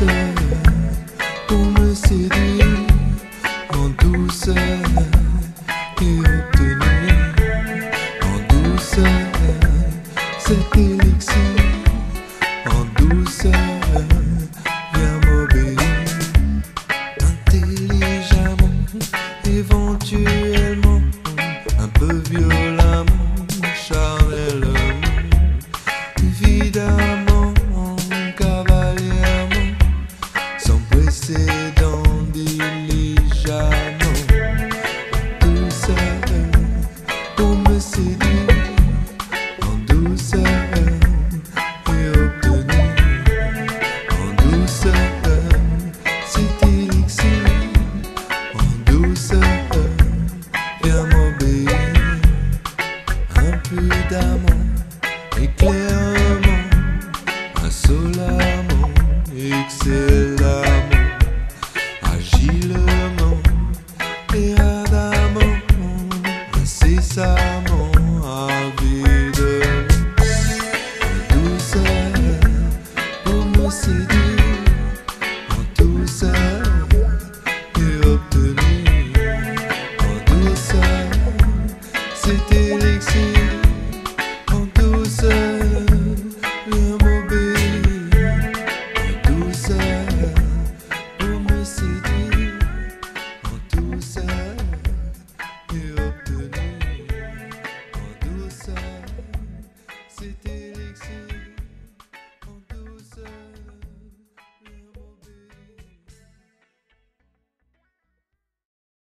douceur pour me séduire en douceur. précédent douceur pour me séduire en douceur et obtenir en douceur cet élixir en douceur et à m'obéir impudemment éclairant se